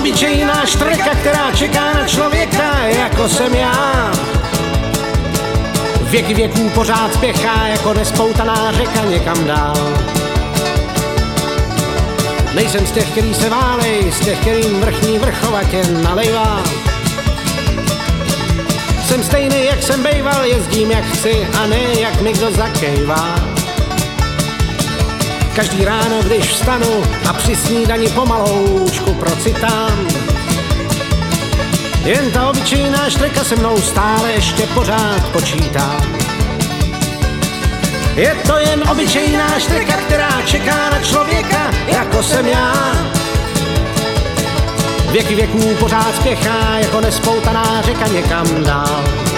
obyčejná štreka, která čeká na člověka, jako jsem já. Věky věků pořád spěchá, jako nespoutaná řeka někam dál. Nejsem z těch, který se válej, z těch, kterým vrchní vrchovatě nalejvá. Jsem stejný, jak jsem bejval, jezdím jak chci a ne jak mi kdo zakejvá. Každý ráno, když vstanu a při snídani pomaloučku procitám. Jen ta obyčejná štreka se mnou stále ještě pořád počítá. Je to jen obyčejná štreka, která čeká na člověka, jako jsem já. Věky věků pořád spěchá, jako nespoutaná řeka někam dál.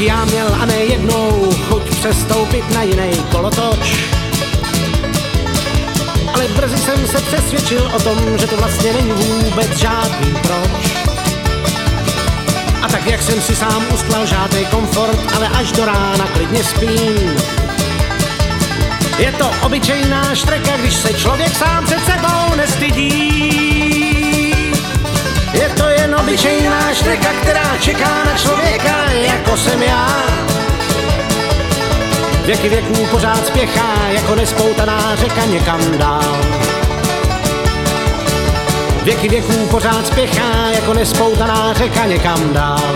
Já měl a ne jednou chuť přestoupit na jiný kolotoč. Ale brzy jsem se přesvědčil o tom, že to vlastně není vůbec žádný proč. A tak jak jsem si sám ustlal žádný komfort, ale až do rána klidně spím. Je to obyčejná štreka, když se člověk sám před sebou nestydí. Je to jen obyčejná štreka, která čeká na člověka, jako jsem já. Věky věků pořád spěchá, jako nespoutaná řeka někam dál. Věky věků pořád spěchá, jako nespoutaná řeka někam dál.